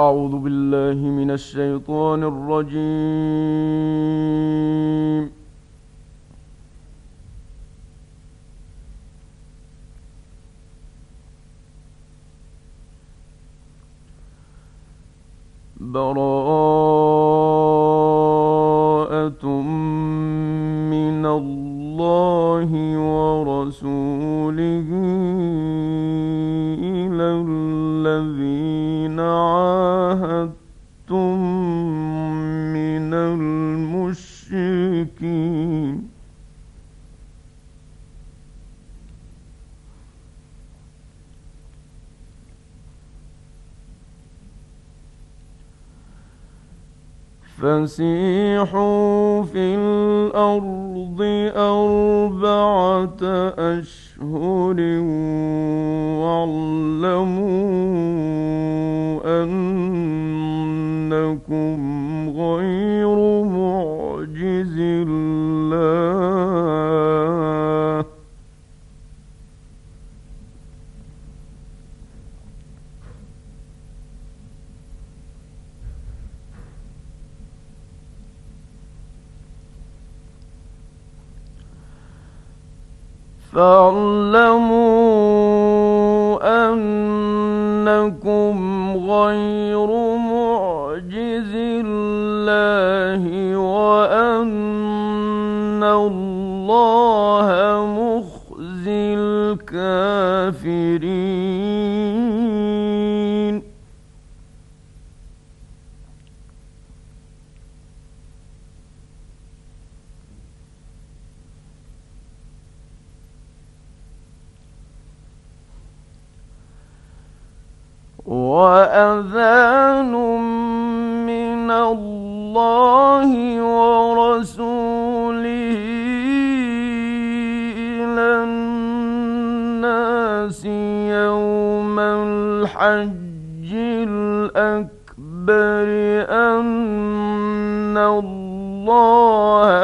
أعوذ بالله من الشيطان الرجيم. براءة فسيحوا في الأرض أربعة أشهر واعلموا فاعلموا أنكم غير معجز الله وأن الله مخزي الكافرين. وأذان من الله ورسوله إلى الناس يوم الحج الأكبر أن الله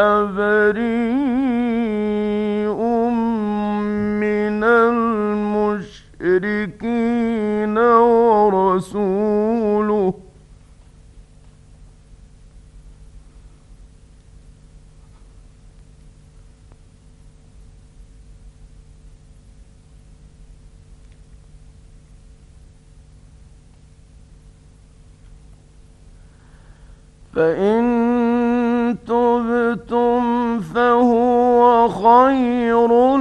فإن تبتم فهو خير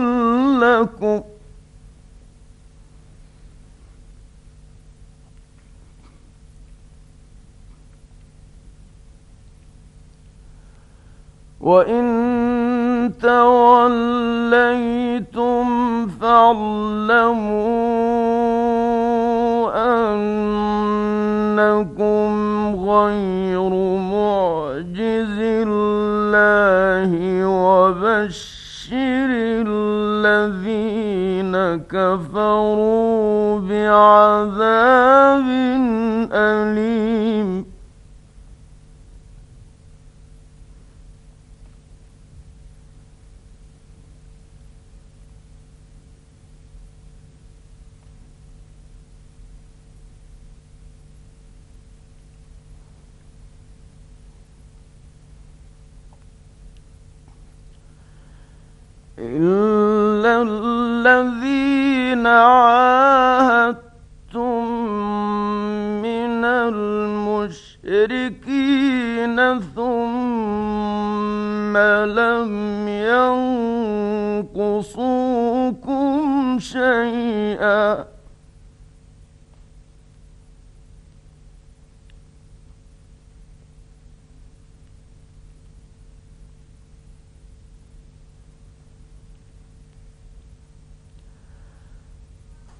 لكم. وإن توليتم فاعلموا أنكم غير وبشر الذين كفروا بعذاب أليم. إلا الذين عاهدتم من المشركين ثم لم ينقصوكم شيئا.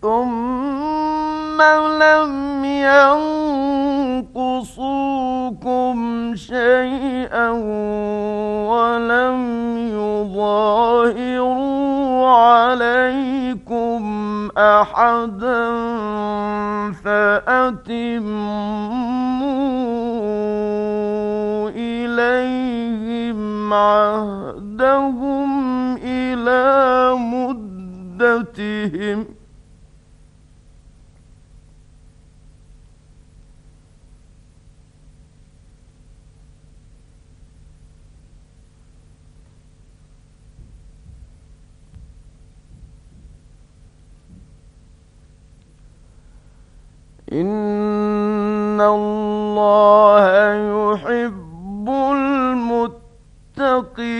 ثم لم ينقصوكم شيئا ولم يظاهروا عليكم أحدا فأتموا إليهم عهدهم إلى مدتهم إن الله يحب المتقين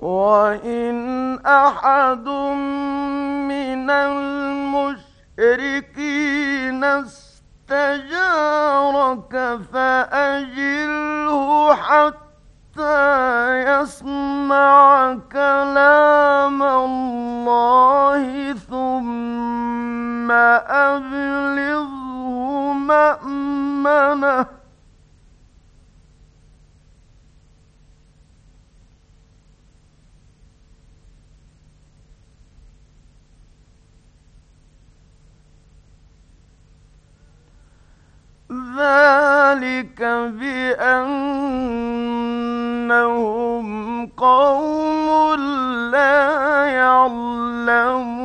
وإن أحد من المشركين استجارك فأجله حتى يسمع كلام الله ثم أبلغه مأمنه ذلك بأنهم قوم لا يعلمون.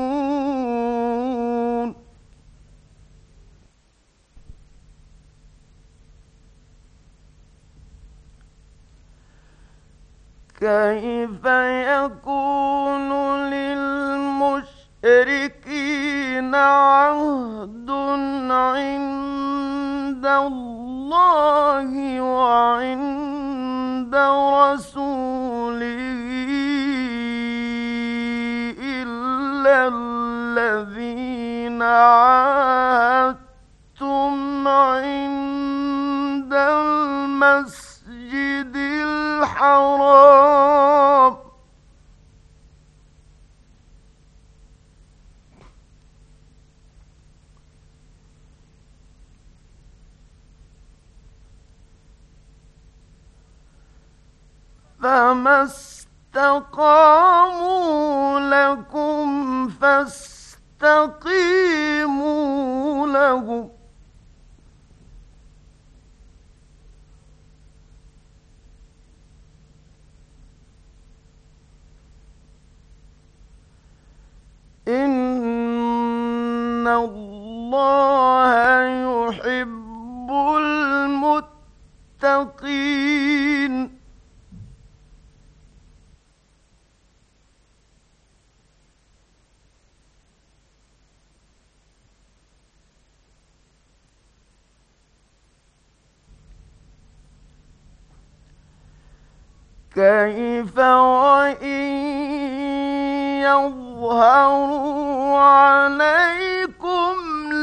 كيف يكون للمشركين عهد عند الله وعند رسوله إلا الذين عاهدتم عند المسجد الحرام. فما استقاموا لكم فاستقيموا لهم إن الله يحب المتقين كيف وإن يظهروا عليكم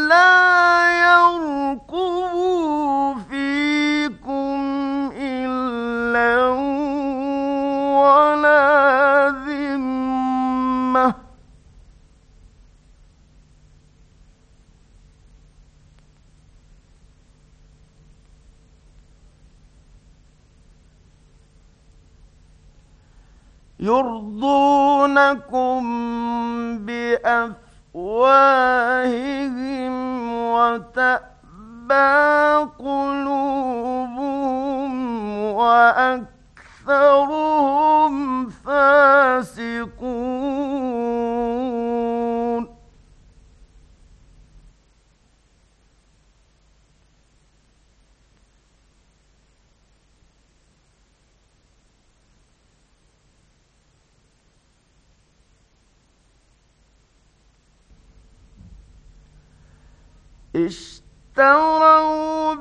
لا يرضونكم بأفواههم وتأبى قلوبهم وأكثرهم فاسقون. اشتروا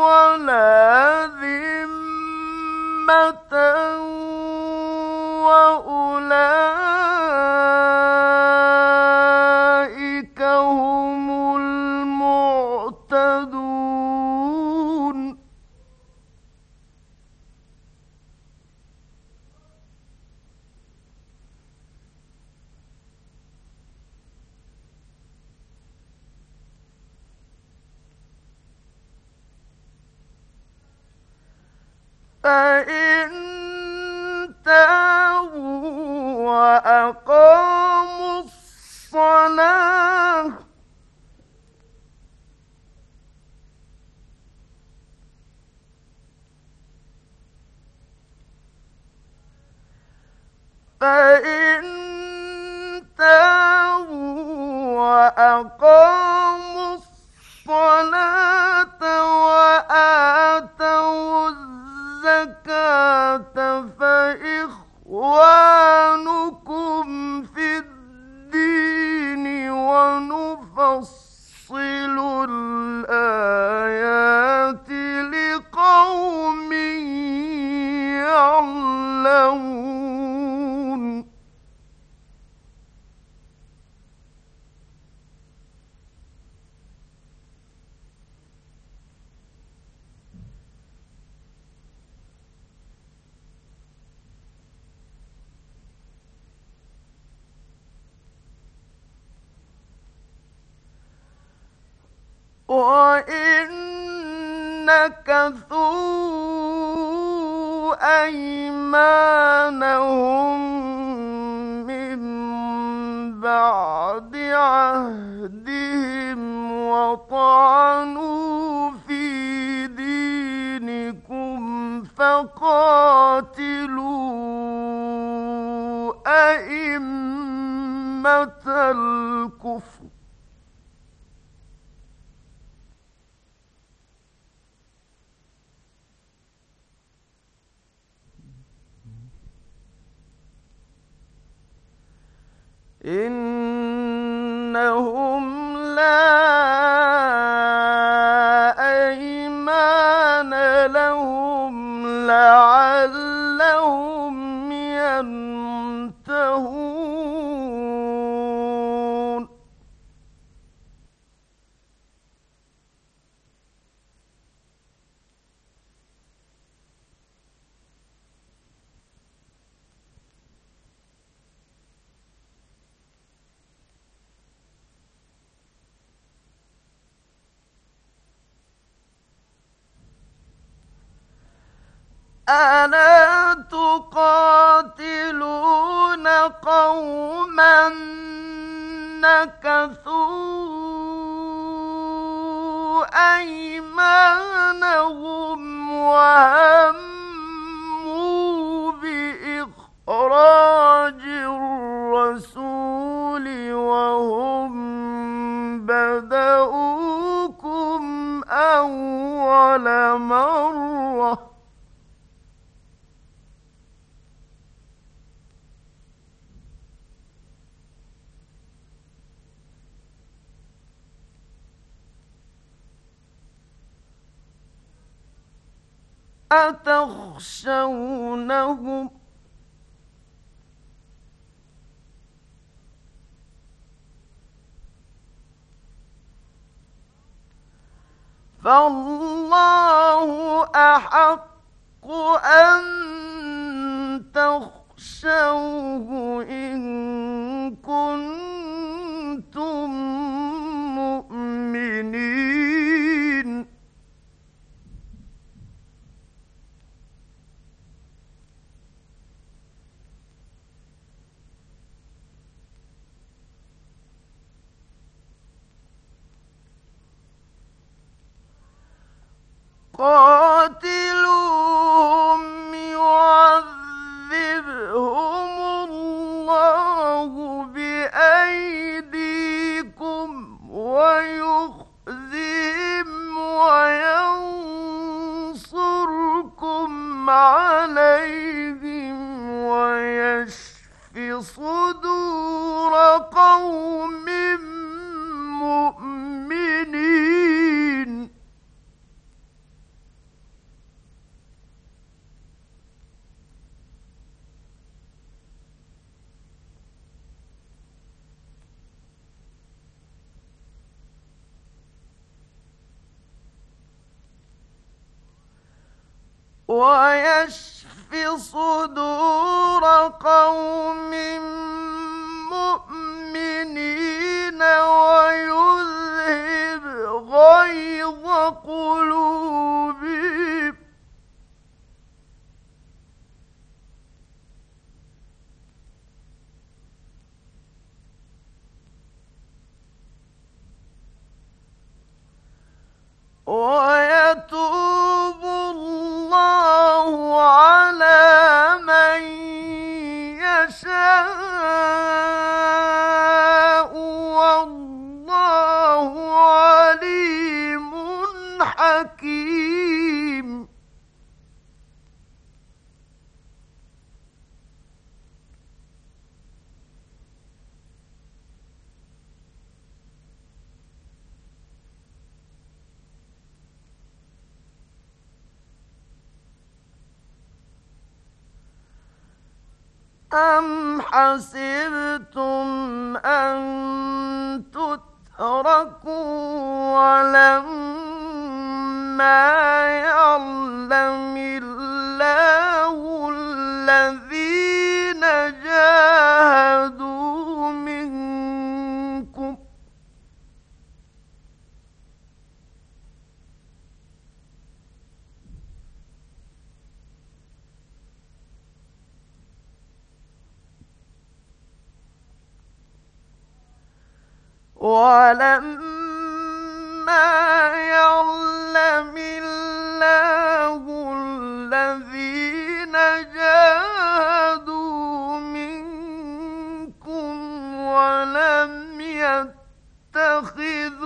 ولا ذمة وأولئك وأقاموا أيمانهم من بعد عهدهم وطعنوا في دينكم فقاتلوا أئمة الكفر إنهم لا أيمان لهم لعلهم ألا تقاتلون قوما نكثوا أيمانهم وهموا بإخراج الرسول وهم بدؤوكم أول مرة أتخشونهم؟ فالله أحق أن تخشوه إن كنتم من أم حسبتم أن تتركوا ولما يعلم ولما يعلم الله الذين جاهدوا منكم ولم يتخذوا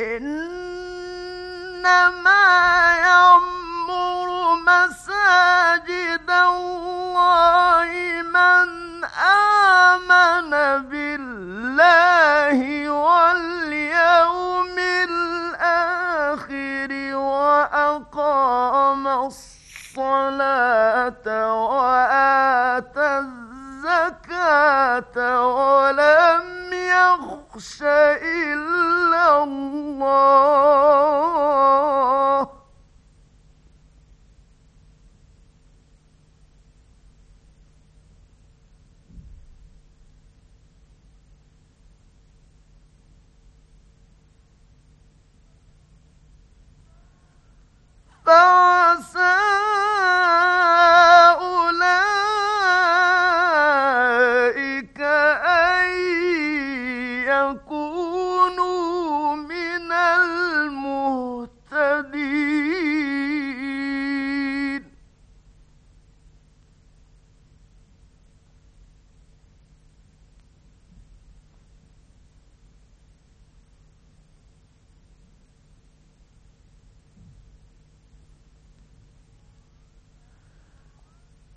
إنما يعمر مساجد الله من آمن بالله واليوم الآخر وأقام الصلاة وآتى الزكاة ولم يخشى إلا الله.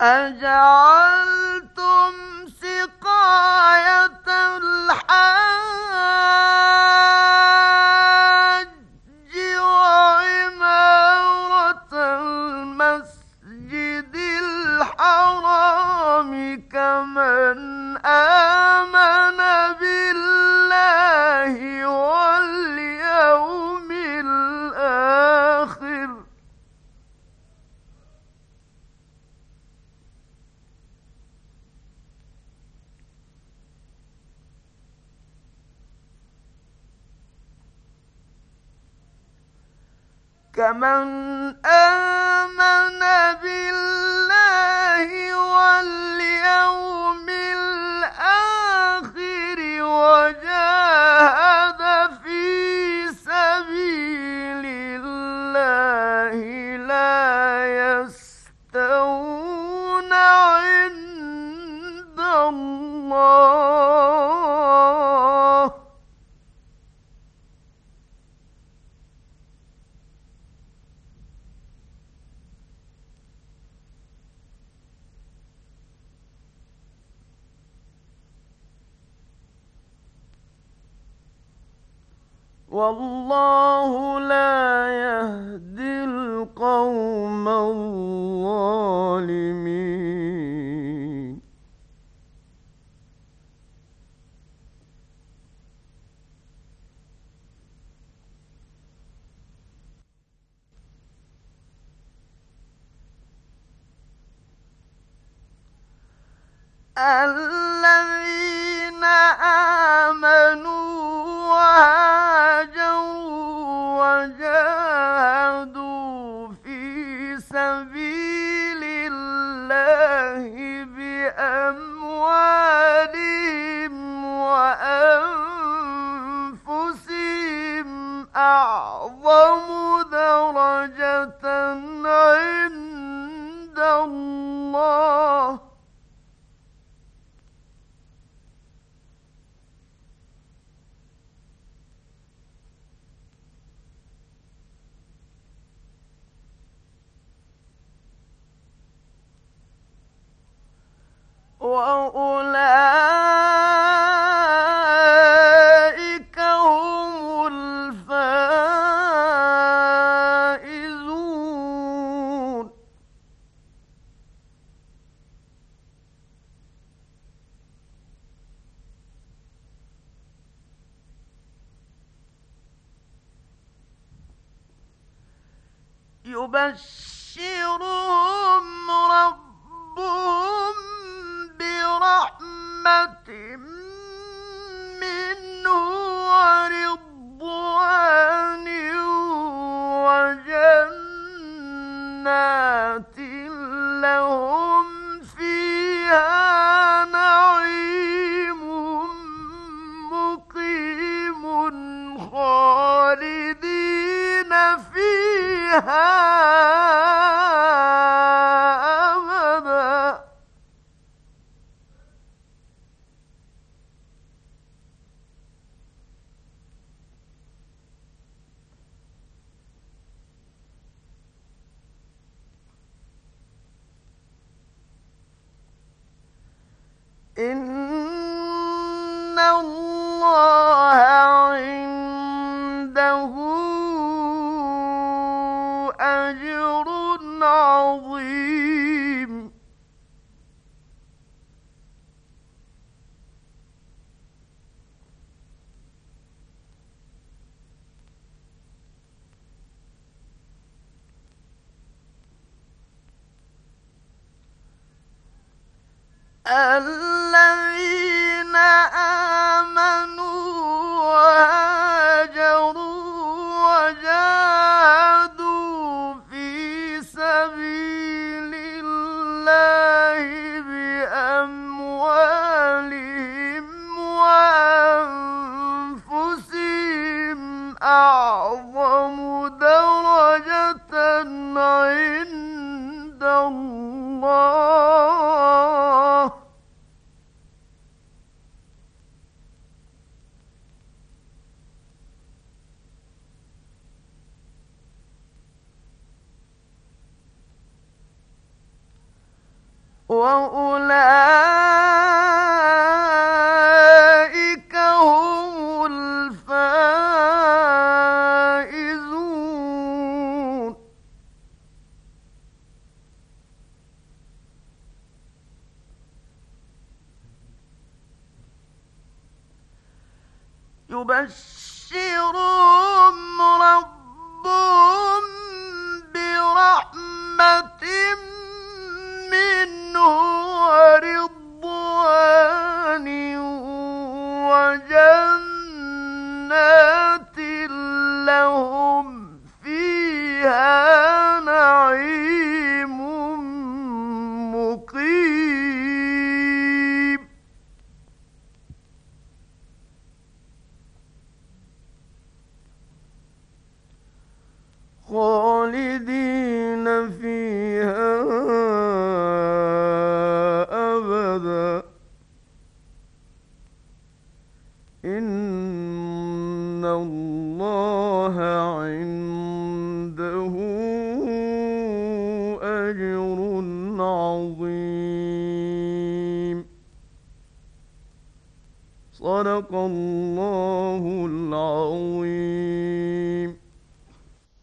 أجعلتم كمن آمن بالله واليوم الآخر وجاهد في سبيل الله لا يستوون عند الله. والله لا سبيل الله بأموالهم يبشرهم ربهم برحمة منه ورضوان وجنات لهم أبدا إن الله أعظم درجة عند الله. وأولئك